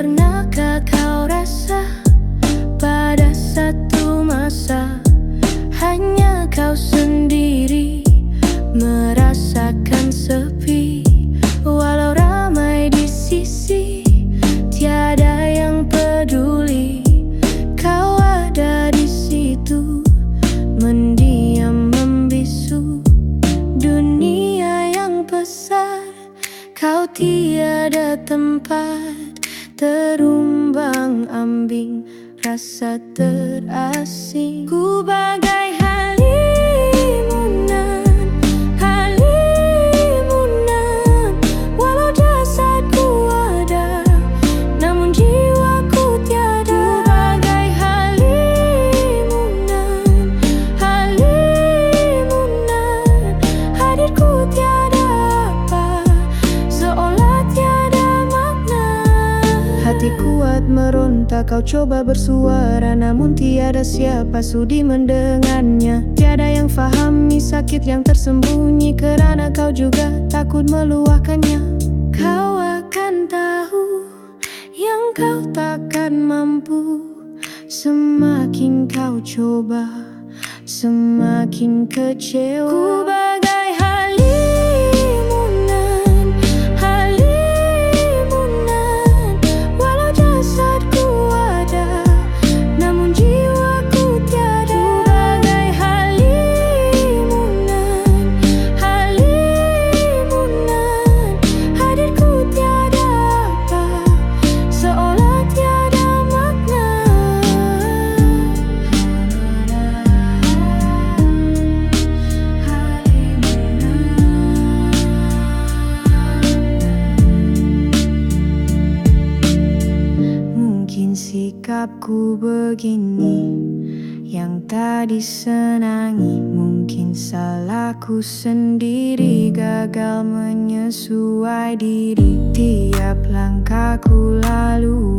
Pernahkah kau rasa pada satu masa Hanya kau sendiri merasakan sepi? Walau ramai di sisi tiada yang peduli. Kau ada di situ mendiam membisu. Dunia yang besar kau tiada tempat. Terumbang ambing Rasa terasing meronta Kau coba bersuara Namun tiada siapa sudi mendengarnya. Tiada yang fahami sakit yang tersembunyi Kerana kau juga takut meluahkannya. Kau akan tahu Yang kau takkan mampu. Semakin kau coba Semakin kecewa sikapku begini Yang tak disenangi Mungkin salahku sendiri Gagal menyesuai diri Tiap langkahku lalui